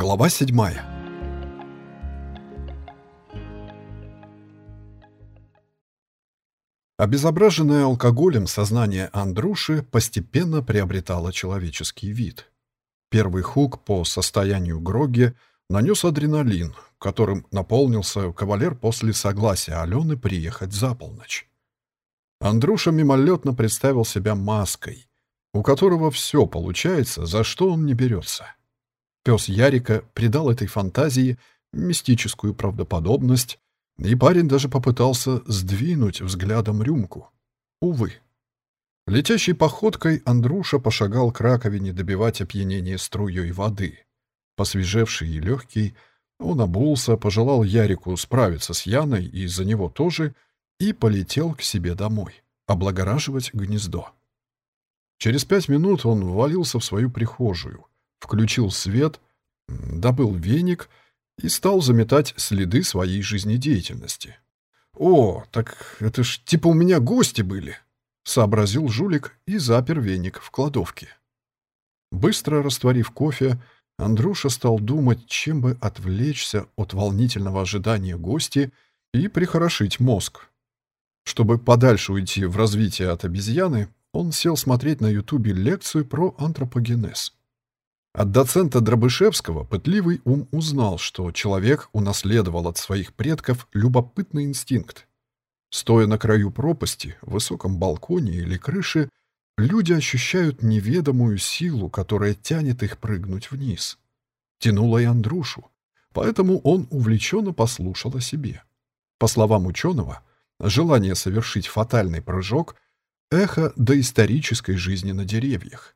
Глава седьмая Обезображенное алкоголем сознание Андруши постепенно приобретало человеческий вид. Первый хук по состоянию Гроги нанес адреналин, которым наполнился кавалер после согласия Алены приехать за полночь. Андруша мимолетно представил себя маской, у которого все получается, за что он не берется. Пес Ярика придал этой фантазии мистическую правдоподобность, и парень даже попытался сдвинуть взглядом рюмку. Увы. Летящей походкой Андруша пошагал к раковине добивать опьянение струей воды. Посвежевший и легкий, он обулся, пожелал Ярику справиться с Яной и за него тоже, и полетел к себе домой, облагораживать гнездо. Через пять минут он ввалился в свою прихожую, включил свет, добыл веник и стал заметать следы своей жизнедеятельности. «О, так это ж типа у меня гости были!» — сообразил жулик и запер веник в кладовке. Быстро растворив кофе, Андруша стал думать, чем бы отвлечься от волнительного ожидания гости и прихорошить мозг. Чтобы подальше уйти в развитие от обезьяны, он сел смотреть на ютубе лекцию про антропогенез. От доцента Дробышевского пытливый ум узнал, что человек унаследовал от своих предков любопытный инстинкт. Стоя на краю пропасти, в высоком балконе или крыше, люди ощущают неведомую силу, которая тянет их прыгнуть вниз. Тянула и Андрушу, поэтому он увлеченно послушал о себе. По словам ученого, желание совершить фатальный прыжок — эхо доисторической жизни на деревьях.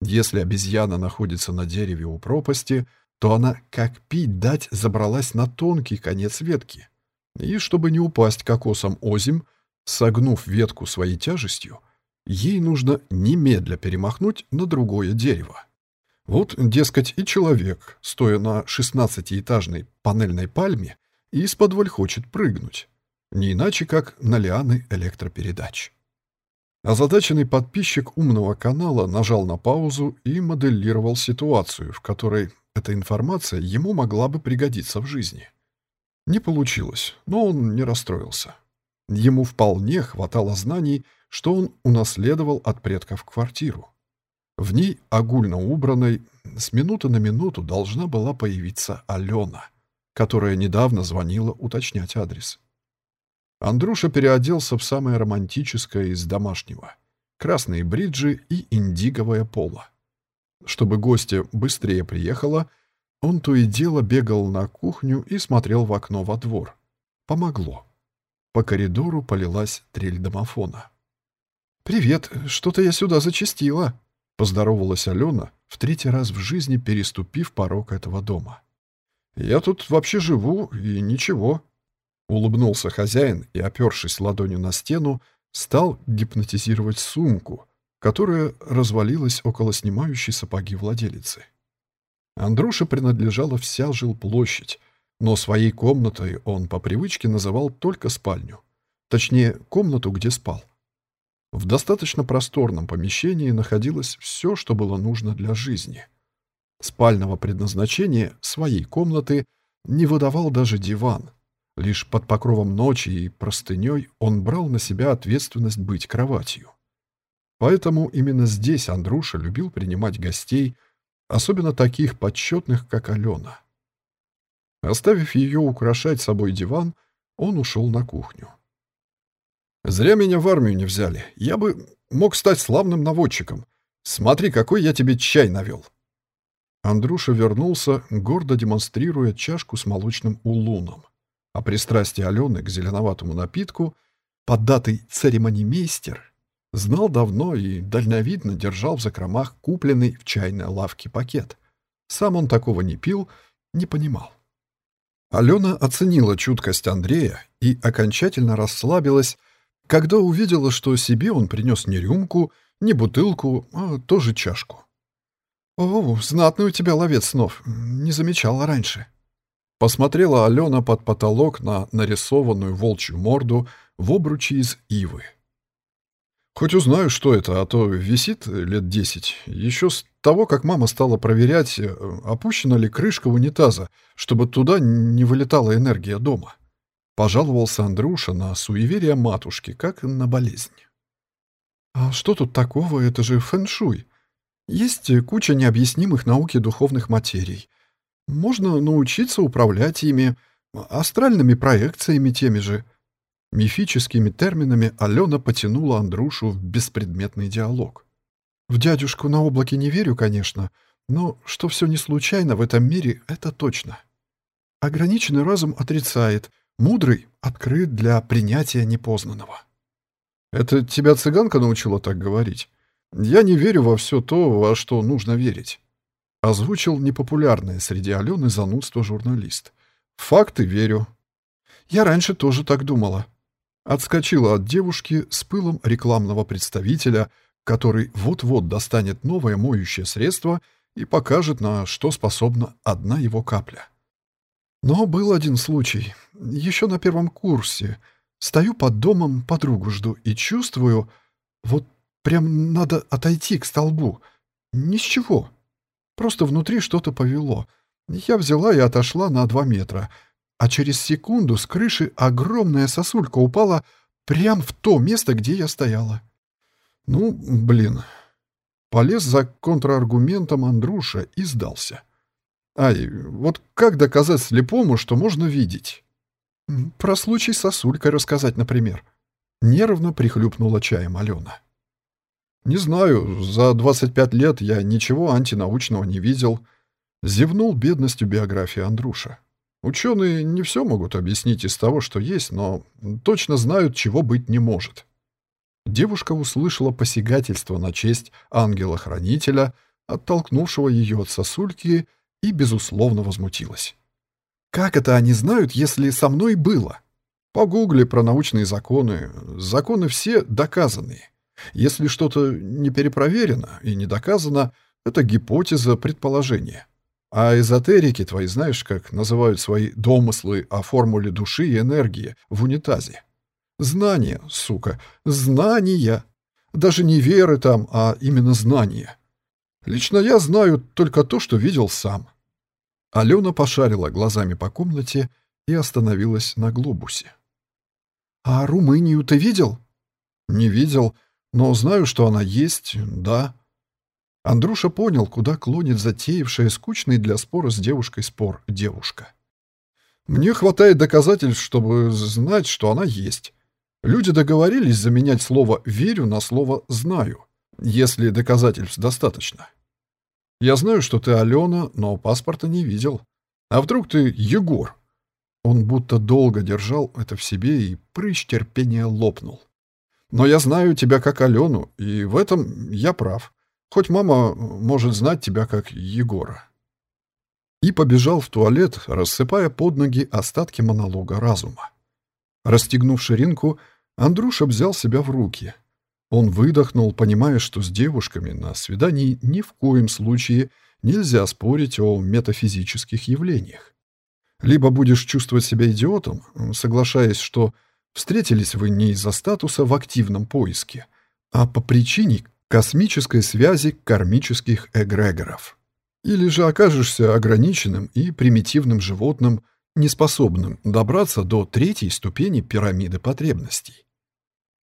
Если обезьяна находится на дереве у пропасти, то она, как пить дать, забралась на тонкий конец ветки. И чтобы не упасть кокосом озим, согнув ветку своей тяжестью, ей нужно немедля перемахнуть на другое дерево. Вот, дескать, и человек, стоя на шестнадцатиэтажной панельной пальме, из-под хочет прыгнуть. Не иначе, как на лианы электропередач. Озадаченный подписчик умного канала нажал на паузу и моделировал ситуацию, в которой эта информация ему могла бы пригодиться в жизни. Не получилось, но он не расстроился. Ему вполне хватало знаний, что он унаследовал от предков квартиру. В ней, огульно убранной, с минуты на минуту должна была появиться Алена, которая недавно звонила уточнять адрес. Андрюша переоделся в самое романтическое из домашнего. Красные бриджи и индиговое поло. Чтобы гостья быстрее приехала, он то и дело бегал на кухню и смотрел в окно во двор. Помогло. По коридору полилась трель домофона. «Привет, что-то я сюда зачастила», — поздоровалась Алена, в третий раз в жизни переступив порог этого дома. «Я тут вообще живу, и ничего», Улыбнулся хозяин и, опершись ладонью на стену, стал гипнотизировать сумку, которая развалилась около снимающей сапоги владелицы. Андруше принадлежала вся жилплощадь, но своей комнатой он по привычке называл только спальню. Точнее, комнату, где спал. В достаточно просторном помещении находилось все, что было нужно для жизни. Спального предназначения своей комнаты не выдавал даже диван, Лишь под покровом ночи и простыней он брал на себя ответственность быть кроватью. Поэтому именно здесь Андруша любил принимать гостей, особенно таких почетных, как Алена. Оставив ее украшать собой диван, он ушел на кухню. «Зря меня в армию не взяли. Я бы мог стать славным наводчиком. Смотри, какой я тебе чай навел!» Андруша вернулся, гордо демонстрируя чашку с молочным улуном а пристрастие Алены к зеленоватому напитку, поддатый церемонимейстер, знал давно и дальновидно держал в закромах купленный в чайной лавке пакет. Сам он такого не пил, не понимал. Алена оценила чуткость Андрея и окончательно расслабилась, когда увидела, что себе он принес не рюмку, не бутылку, а тоже чашку. «О, знатный у тебя ловец снов, не замечала раньше», Посмотрела Алена под потолок на нарисованную волчью морду в обруче из ивы. Хоть узнаю, что это, а то висит лет десять. Еще с того, как мама стала проверять, э, опущена ли крышка унитаза, чтобы туда не вылетала энергия дома. Пожаловался Андрюша на суеверие матушки, как на болезнь. «А что тут такого? Это же фэншуй. Есть куча необъяснимых науки духовных материй. Можно научиться управлять ими, астральными проекциями теми же». Мифическими терминами Алена потянула Андрушу в беспредметный диалог. «В дядюшку на облаке не верю, конечно, но что все не случайно в этом мире, это точно. Ограниченный разум отрицает, мудрый открыт для принятия непознанного». «Это тебя цыганка научила так говорить? Я не верю во все то, во что нужно верить». Озвучил непопулярное среди Алены занудство журналист. «Факты верю». «Я раньше тоже так думала», Отскочила от девушки с пылом рекламного представителя, который вот-вот достанет новое моющее средство и покажет, на что способна одна его капля. Но был один случай. Еще на первом курсе. Стою под домом, подругу жду и чувствую, вот прям надо отойти к столбу. Ни с чего. Просто внутри что-то повело. Я взяла и отошла на два метра — а через секунду с крыши огромная сосулька упала прямо в то место, где я стояла. Ну, блин. Полез за контраргументом Андруша и сдался. Ай, вот как доказать слепому, что можно видеть? Про случай сосулькой рассказать, например. Нервно прихлюпнула чаем Алена. Не знаю, за 25 лет я ничего антинаучного не видел. Зевнул бедностью биографии Андруша. Ученые не все могут объяснить из того, что есть, но точно знают, чего быть не может. Девушка услышала посягательство на честь ангела-хранителя, оттолкнувшего ее от сосульки, и, безусловно, возмутилась. «Как это они знают, если со мной было?» Погугли про научные законы. Законы все доказанные. Если что-то не перепроверено и не доказано, это гипотеза, предположение. А эзотерики твои знаешь, как называют свои домыслы о формуле души и энергии в унитазе? Знания, сука, знания. Даже не веры там, а именно знания. Лично я знаю только то, что видел сам. Алена пошарила глазами по комнате и остановилась на глобусе. «А Румынию ты видел?» «Не видел, но знаю, что она есть, да». Андруша понял, куда клонит затеявшая скучный для спора с девушкой спор девушка. «Мне хватает доказательств, чтобы знать, что она есть. Люди договорились заменять слово «верю» на слово «знаю», если доказательств достаточно. Я знаю, что ты Алена, но паспорта не видел. А вдруг ты Егор?» Он будто долго держал это в себе, и прыщ терпения лопнул. «Но я знаю тебя как Алену, и в этом я прав. Хоть мама может знать тебя как Егора. И побежал в туалет, рассыпая под ноги остатки монолога разума. Расстегнув ширинку, Андрюша взял себя в руки. Он выдохнул, понимая, что с девушками на свидании ни в коем случае нельзя спорить о метафизических явлениях. Либо будешь чувствовать себя идиотом, соглашаясь, что встретились вы не из-за статуса в активном поиске, а по причине, космической связи кармических эгрегоров. Или же окажешься ограниченным и примитивным животным, неспособным добраться до третьей ступени пирамиды потребностей.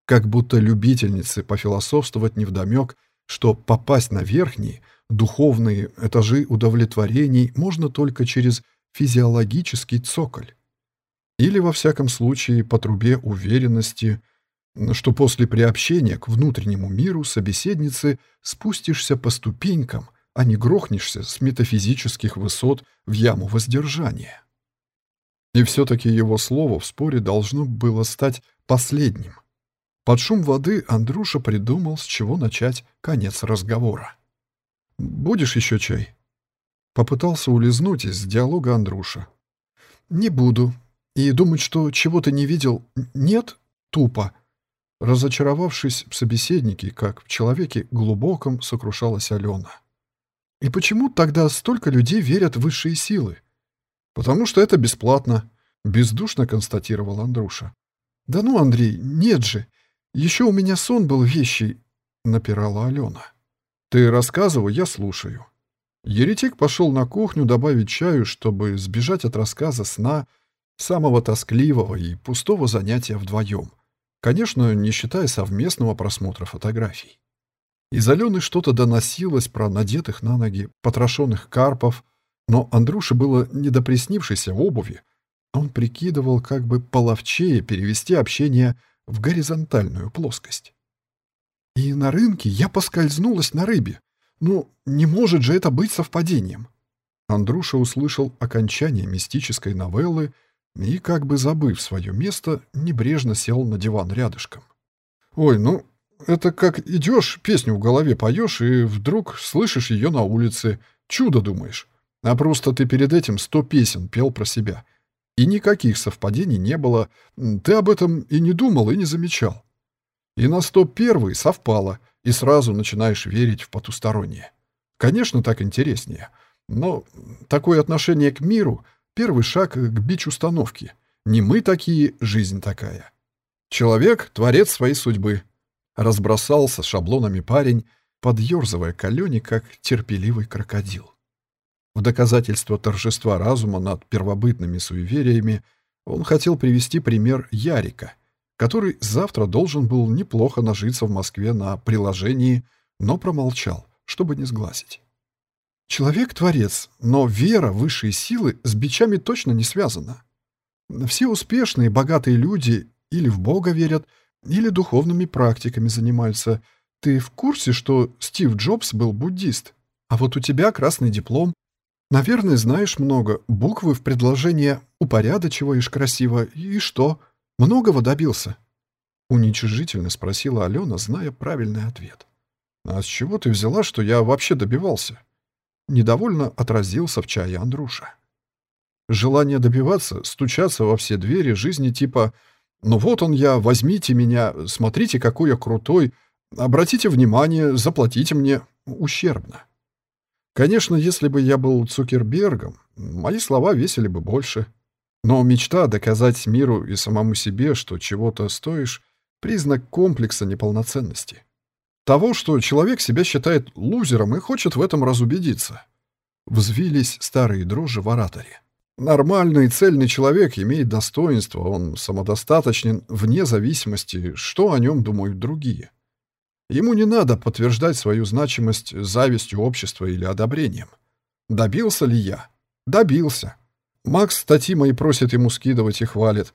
Как будто любительницы пофилософствовать невдомек, что попасть на верхние, духовные этажи удовлетворений можно только через физиологический цоколь. Или, во всяком случае, по трубе уверенности, что после приобщения к внутреннему миру собеседницы спустишься по ступенькам, а не грохнешься с метафизических высот в яму воздержания. И все-таки его слово в споре должно было стать последним. Под шум воды Андрюша придумал, с чего начать конец разговора. «Будешь еще чай?» Попытался улизнуть из диалога Андрюша. «Не буду. И думать, что чего-то не видел, нет, тупо. Разочаровавшись в собеседнике, как в человеке глубоком, сокрушалась Алена. «И почему тогда столько людей верят в высшие силы?» «Потому что это бесплатно», — бездушно констатировал Андруша. «Да ну, Андрей, нет же. «Еще у меня сон был вещий», — напирала Алена. «Ты рассказывай, я слушаю». Еретик пошел на кухню добавить чаю, чтобы сбежать от рассказа сна, самого тоскливого и пустого занятия вдвоем. Конечно, не считая совместного просмотра фотографий. Из Алены что-то доносилось про надетых на ноги потрошенных карпов, но Андрюше было не до приснившейся обуви. Он прикидывал, как бы половчее перевести общение в горизонтальную плоскость. И на рынке я поскользнулась на рыбе. Ну, не может же это быть совпадением. Андруша услышал окончание мистической новеллы и, как бы забыв свое место, небрежно сел на диван рядышком. «Ой, ну, это как идешь, песню в голове поешь, и вдруг слышишь ее на улице. Чудо думаешь. А просто ты перед этим сто песен пел про себя. И никаких совпадений не было. Ты об этом и не думал, и не замечал. И на сто первый совпало, и сразу начинаешь верить в потустороннее. Конечно, так интереснее. Но такое отношение к миру — первый шаг к бич-установке. Не мы такие, жизнь такая. Человек — творец своей судьбы. Разбросался шаблонами парень, подъерзывая к Алене, как терпеливый крокодил. В доказательство торжества разума над первобытными суевериями он хотел привести пример Ярика, который завтра должен был неплохо нажиться в Москве на приложении, но промолчал, чтобы не сглазить. Человек — творец, но вера высшей силы с бичами точно не связана. Все успешные, богатые люди или в Бога верят, или духовными практиками занимаются. Ты в курсе, что Стив Джобс был буддист? А вот у тебя красный диплом. Наверное, знаешь много. Буквы в предложение упорядочиваешь красиво. И что? Многого добился?» Уничижительно спросила Алена, зная правильный ответ. «А с чего ты взяла, что я вообще добивался?» Недовольно отразился в чае Андруша. Желание добиваться, стучаться во все двери жизни типа ну вот он я, возьмите меня, смотрите, какой я крутой, обратите внимание, заплатите мне ущербно. Конечно, если бы я был Цукербергом, мои слова весили бы больше. Но мечта доказать миру и самому себе, что чего-то стоишь, признак комплекса неполноценности. Того, что человек себя считает лузером и хочет в этом разубедиться. Взвились старые дрожжи в ораторе. Нормальный цельный человек имеет достоинство, он самодостаточен вне зависимости, что о нем думают другие. Ему не надо подтверждать свою значимость завистью общества или одобрением. Добился ли я? Добился. Макс статьи мои просит ему скидывать и хвалит.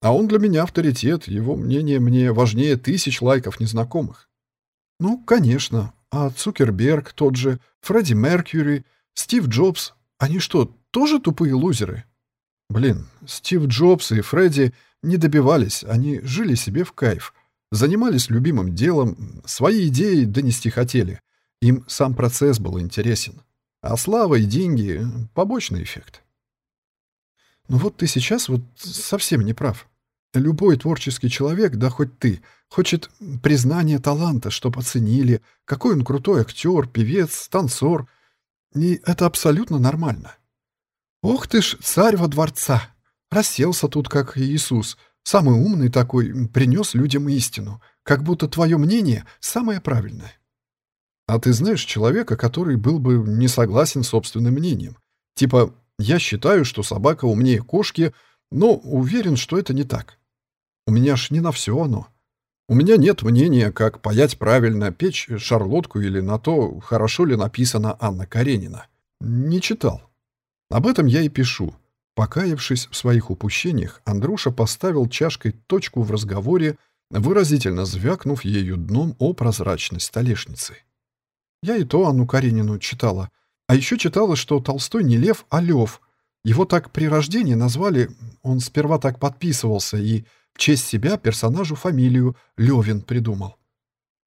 А он для меня авторитет, его мнение мне важнее тысяч лайков незнакомых. Ну, конечно. А Цукерберг тот же, Фредди Меркьюри, Стив Джобс, они что, тоже тупые лузеры? Блин, Стив Джобс и Фредди не добивались, они жили себе в кайф, занимались любимым делом, свои идеи донести хотели. Им сам процесс был интересен. А слава и деньги — побочный эффект. Ну вот ты сейчас вот совсем не прав. Любой творческий человек, да хоть ты, хочет признания таланта, чтоб оценили, какой он крутой актер, певец, танцор. И это абсолютно нормально. «Ох ты ж, царь во дворца! Расселся тут, как Иисус. Самый умный такой, принес людям истину. Как будто твое мнение самое правильное». «А ты знаешь человека, который был бы не согласен с собственным мнением? Типа, я считаю, что собака умнее кошки, но уверен, что это не так. У меня ж не на все оно. У меня нет мнения, как паять правильно, печь шарлотку или на то, хорошо ли написана Анна Каренина. Не читал. Об этом я и пишу. Покаявшись в своих упущениях, Андруша поставил чашкой точку в разговоре, выразительно звякнув ею дном о прозрачной столешнице. Я и то Анну Каренину читала. А еще читала, что Толстой не Лев, а Лев. Его так при рождении назвали, он сперва так подписывался и честь себя персонажу фамилию Левин придумал.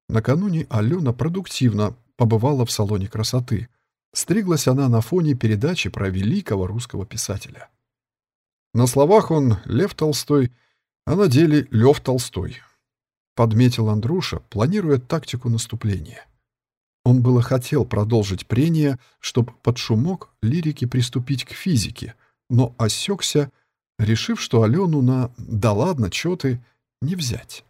Накануне Алена продуктивно побывала в салоне красоты — Стриглась она на фоне передачи про великого русского писателя. На словах он Лев Толстой, а на деле Лев Толстой. Подметил Андруша, планируя тактику наступления. Он было хотел продолжить прение, чтобы под шумок лирики приступить к физике, но осекся, решив, что Алену на «да ладно, чё ты» не взять.